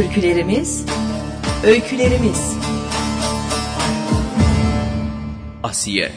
Türkülerimiz, öykülerimiz. Asiye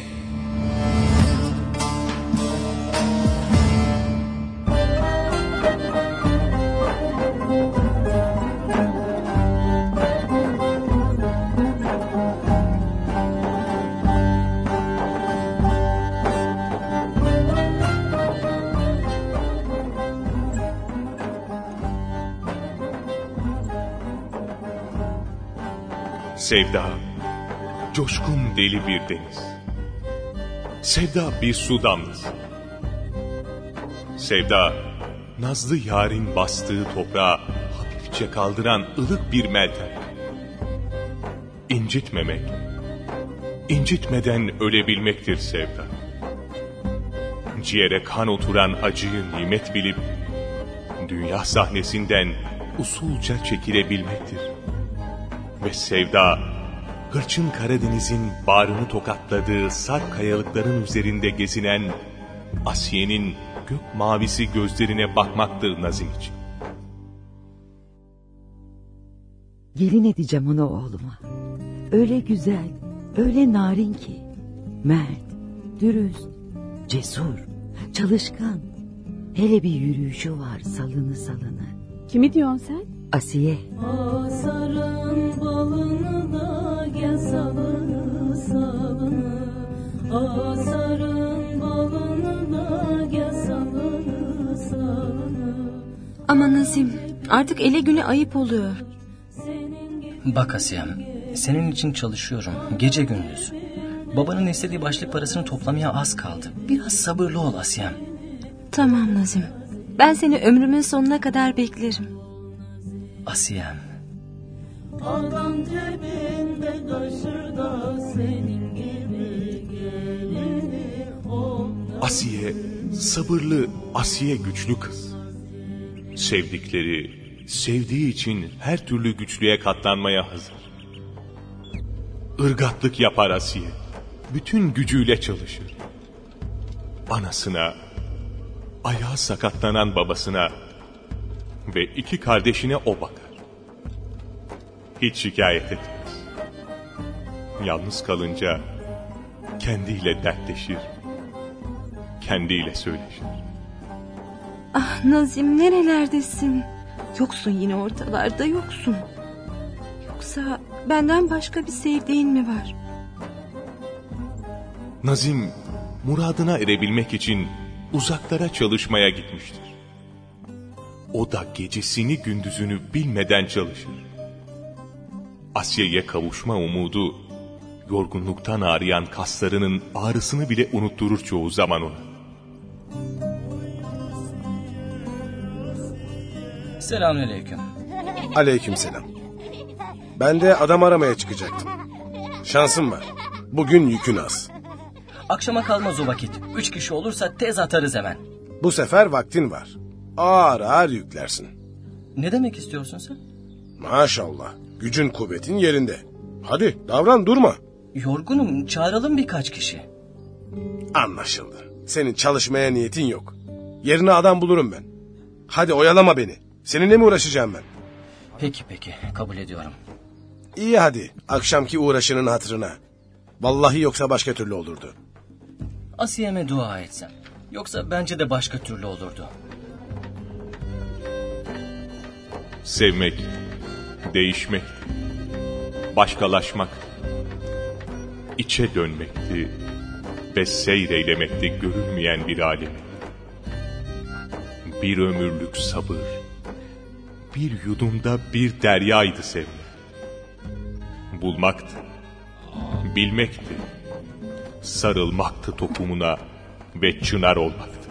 Sevda, coşkun deli bir deniz. Sevda bir su damlası. Sevda, nazlı yarın bastığı toprağa hafifçe kaldıran ılık bir meltem. İncitmemek, incitmeden ölebilmektir sevda. Ciğere kan oturan acıyı nimet bilip, dünya sahnesinden usulca çekilebilmektir. Ve sevda, hırçın Karadeniz'in bağrını tokatladığı sarp kayalıkların üzerinde gezinen Asiye'nin gök mavisi gözlerine bakmaktır Nazim için. Gelin edeceğim onu oğluma. Öyle güzel, öyle narin ki. Mert, dürüst, cesur, çalışkan. Hele bir yürüyüşü var salını salını. Kimi diyorsun sen? Asiye. Asarın balını da gel salını salını Asarın balını da gel salını salını Ama Nazim artık ele güne ayıp oluyor. Bak Asiyem, senin için çalışıyorum gece gündüz. Babanın istediği başlık parasını toplamaya az kaldı. Biraz sabırlı ol Asiyem. Tamam Nazim. Ben seni ömrümün sonuna kadar beklerim. Asiyem. Adam cebinde taşır da senin gibi gelini Asiye, sabırlı, Asiye güçlü kız. Sevdikleri, sevdiği için her türlü güçlüğe katlanmaya hazır. Irgatlık yapar Asiye. Bütün gücüyle çalışır. Anasına, ayağı sakatlanan babasına ve iki kardeşine o bakar. Hiç şikayet etmez. Yalnız kalınca kendiyle dertleşir, kendiyle söyleşir. Ah Nazim nerelerdesin? Yoksun yine ortalarda yoksun. Yoksa benden başka bir sevdiğin mi var? Nazim muradına erebilmek için uzaklara çalışmaya gitmiştir. O da gecesini gündüzünü bilmeden çalışır. Asya'ya kavuşma umudu yorgunluktan ağrıyan kaslarının ağrısını bile unutturur çoğu zaman ona. Selamünaleyküm. Aleykümselam. Ben de adam aramaya çıkacaktım. Şansım var. Bugün yükün az. Akşama kalmaz o vakit. Üç kişi olursa tez atarız hemen. Bu sefer vaktin var. Ağır ağır yüklersin. Ne demek istiyorsun sen? Maşallah. Gücün kuvvetin yerinde. Hadi davran durma. Yorgunum çağıralım birkaç kişi. Anlaşıldı. Senin çalışmaya niyetin yok. Yerine adam bulurum ben. Hadi oyalama beni. Seninle mi uğraşacağım ben? Peki peki kabul ediyorum. İyi hadi. Akşamki uğraşının hatırına. Vallahi yoksa başka türlü olurdu. Asiye'me dua etsem. Yoksa bence de başka türlü olurdu. Sevmek, değişmek, başkalaşmak, içe dönmekti ve seyreylemekti görülmeyen bir alem. Bir ömürlük sabır, bir yudumda bir deryaydı sevmek. Bulmaktı, bilmekti, sarılmaktı tokumuna ve çınar olmaktı.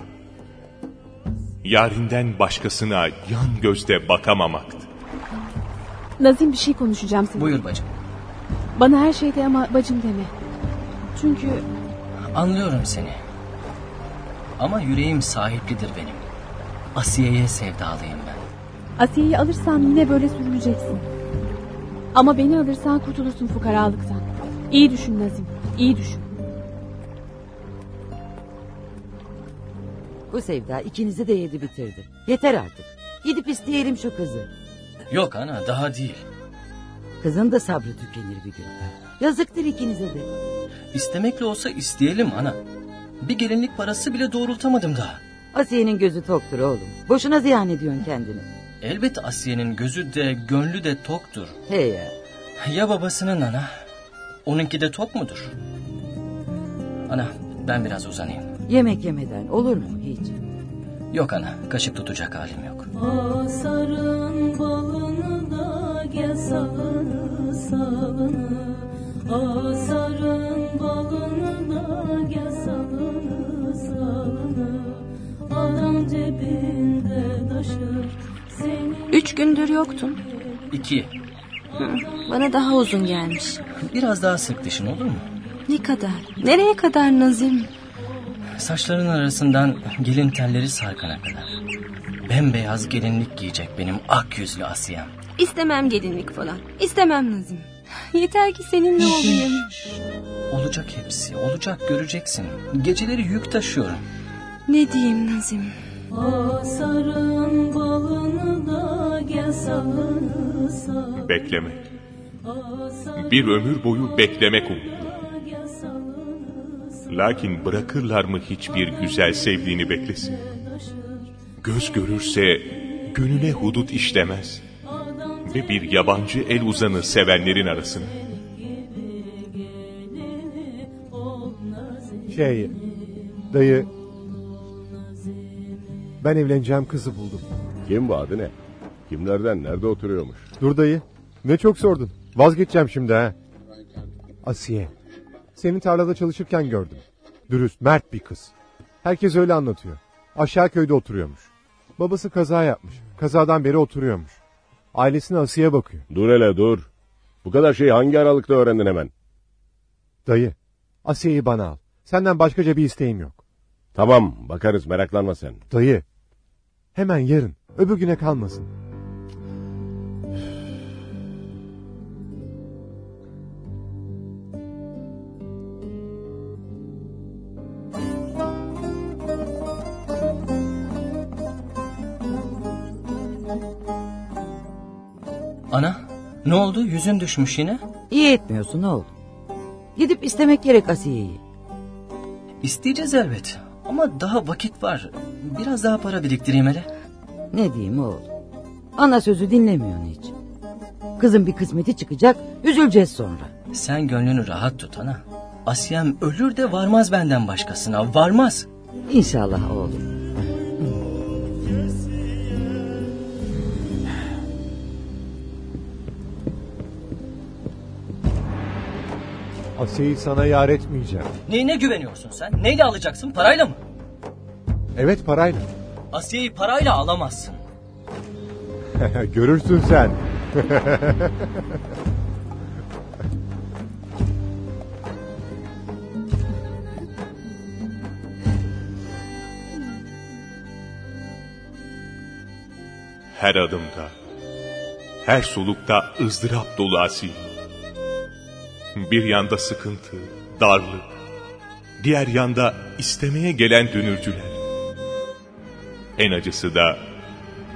Yarinden başkasına yan gözle bakamamaktı. Nazim bir şey konuşacağım seninle. Buyur bacım. Bana her şeyde ama bacım deme. Çünkü Anlıyorum seni. Ama yüreğim sahiplidir benim. Asiye'ye sevdalıyım ben. Asiye'yi alırsan yine böyle sürüneceksin. Ama beni alırsan kurtulursun fukaralıktan. İyi düşün Nazim, iyi düşün. Bu sevda ikinizi de yedi bitirdi. Yeter artık. Gidip isteyelim şu kızı. Yok ana daha değil. Kızın da sabrı tükenir bir gün. Yazıktır ikinize de. İstemekle olsa isteyelim ana. Bir gelinlik parası bile doğrultamadım daha. Asiye'nin gözü toktur oğlum. Boşuna ziyan ediyorsun kendini. Elbet Asiye'nin gözü de gönlü de toktur. He ya. Ya babasının ana? Onunki de tok mudur? Ana ben biraz uzanayım. Yemek yemeden olur mu hiç? Yok ana kaşık tutacak halim yok. Asarın balını da gel salını salını Asarın balını da gel salını salını Adam cebinde taşır Üç gündür yoktun. İki. Bana daha uzun gelmiş. Biraz daha sık dişin olur mu? Ne kadar? Nereye kadar Nazim? Saçların arasından gelin telleri sarkana kadar. Bembeyaz gelinlik giyecek benim ak yüzlü Asiyem. İstemem gelinlik falan. İstemem Nazim. Yeter ki seninle olayım. Olacak hepsi, olacak göreceksin. Geceleri yük taşıyorum. Ne diyeyim Nazim? Asarın balını da gel Beklemek. Bir ömür boyu beklemek umutlu. Lakin bırakırlar mı hiçbir güzel sevdiğini beklesin? Göz görürse gönüle hudut işlemez. Ve bir yabancı el uzanır sevenlerin arasına. Şey, dayı, ben evleneceğim kızı buldum. Kim bu adı ne? Kimlerden nerede oturuyormuş? Dur dayı, ne çok sordun. Vazgeçeceğim şimdi ha. Asiye, senin tarlada çalışırken gördüm. Dürüst, mert bir kız. Herkes öyle anlatıyor. Aşağı köyde oturuyormuş. Babası kaza yapmış. Kazadan beri oturuyormuş. Ailesine Asiye bakıyor. Dur hele dur. Bu kadar şeyi hangi aralıkta öğrendin hemen? Dayı, Asiye'yi bana al. Senden başkaca bir isteğim yok. Tamam bakarız meraklanma sen. Dayı, hemen yarın, öbür güne kalmasın. Ne oldu yüzün düşmüş yine? İyi etmiyorsun oğlum. Gidip istemek gerek Asiye'yi. İsteyeceğiz elbet. Ama daha vakit var. Biraz daha para biriktireyim hele. Ne diyeyim oğlum? Ana sözü dinlemiyorsun hiç. Kızın bir kısmeti çıkacak, üzüleceğiz sonra. Sen gönlünü rahat tut ana. Asiyem ölür de varmaz benden başkasına. Varmaz. İnşallah oğlum. Asiye'yi sana yar etmeyeceğim. Neyine güveniyorsun sen? Neyle alacaksın? Parayla mı? Evet parayla. Asiye'yi parayla alamazsın. Görürsün sen. Her adımda, her solukta ızdırap dolu Asiye. Bir yanda sıkıntı, darlık, diğer yanda istemeye gelen dönürcüler. En acısı da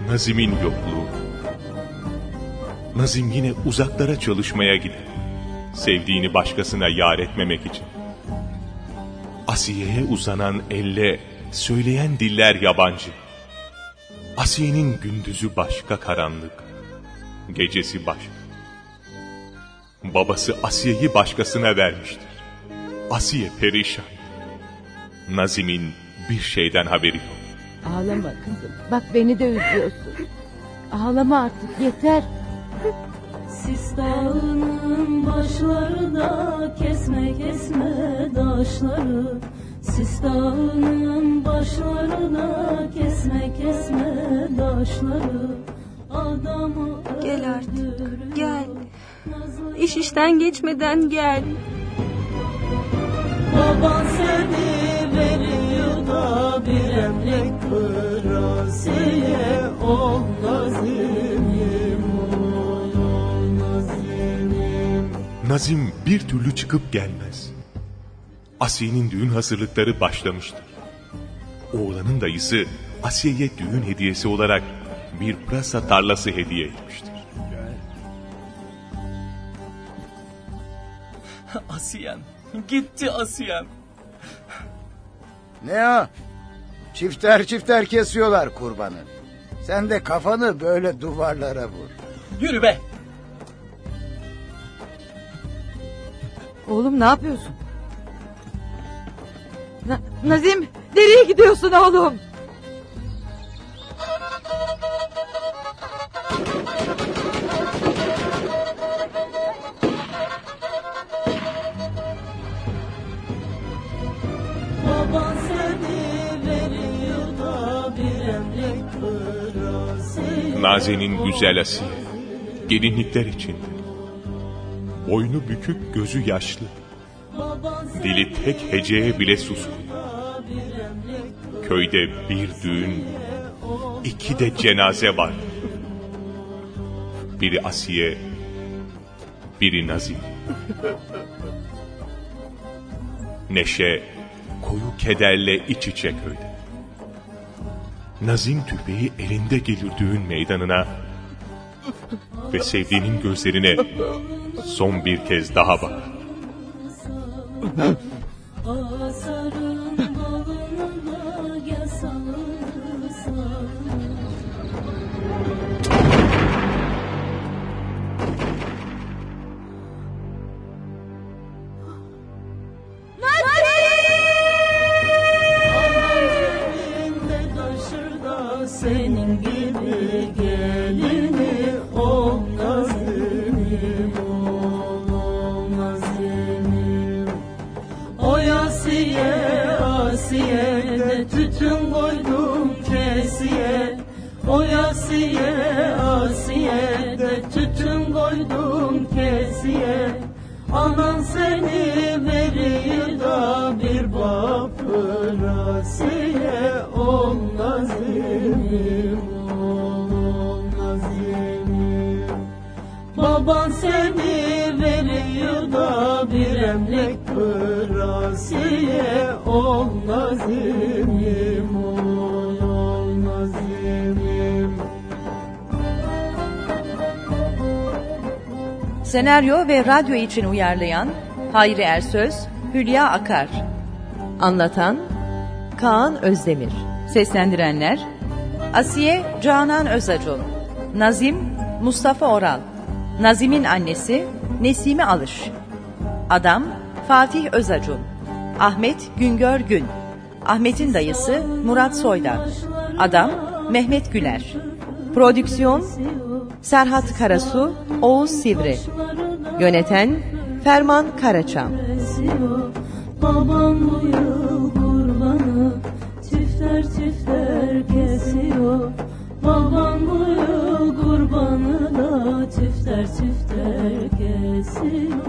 Nazim'in yokluğu. Nazim yine uzaklara çalışmaya gider. Sevdiğini başkasına yar etmemek için. Asiye'ye uzanan elle söyleyen diller yabancı. Asiye'nin gündüzü başka karanlık, gecesi başka. Babası Asiye'yi başkasına vermiştir. Asiye perişan. Nazim'in bir şeyden haberi yok. Ağlama kızım. Bak beni de üzüyorsun. Ağlama artık yeter. Sis dağının başlarında kesme kesme taşları Sis dağının başlarında kesme kesme taşları Adamı Gel artık, İş işten geçmeden gel. Baban seni veriyor da bir emlak pıraseye Ol nazimim, ol nazimim Nazim bir türlü çıkıp gelmez. Asiye'nin düğün hazırlıkları başlamıştır. Oğlanın dayısı Asiye'ye düğün hediyesi olarak bir pırasa tarlası hediye etmiştir. Asiyem. Gitti Asiyem. Ne o? Çifter çifter kesiyorlar kurbanı. Sen de kafanı böyle duvarlara vur. Yürü be. Oğlum ne yapıyorsun? Na- Nazim nereye gidiyorsun oğlum? Naze'nin güzel Asiye, gelinlikler içinde. Boynu bükük, gözü yaşlı. Dili tek heceye bile suskun. Köyde bir düğün, iki de cenaze var. Biri Asiye, biri Nazim. Neşe, koyu kederle iç içe köyde. Nazim tüfeği elinde gelir düğün meydanına ve sevdiğinin gözlerine son bir kez daha bakar. Kesiye Anan seni verir da bir bakır Asiye ol Nazimim ol Nazimim Baban seni veriyor da bir emlak pırasiye ol nazimim Senaryo ve radyo için uyarlayan Hayri Ersöz, Hülya Akar. Anlatan Kaan Özdemir. Seslendirenler Asiye Canan Özacun. Nazim Mustafa Oral. Nazim'in annesi Nesime Alış. Adam Fatih Özacun. Ahmet Güngör Gün. Ahmet'in dayısı Murat Soydan. Adam Mehmet Güler. Prodüksiyon Serhat Karasu, Oğuz Sivri. Yöneten Ferman Karaçam. Babam bu yıl kurbanı çifter çifter kesiyor Babam bu yıl kurbanı da çifter çifter kesiyor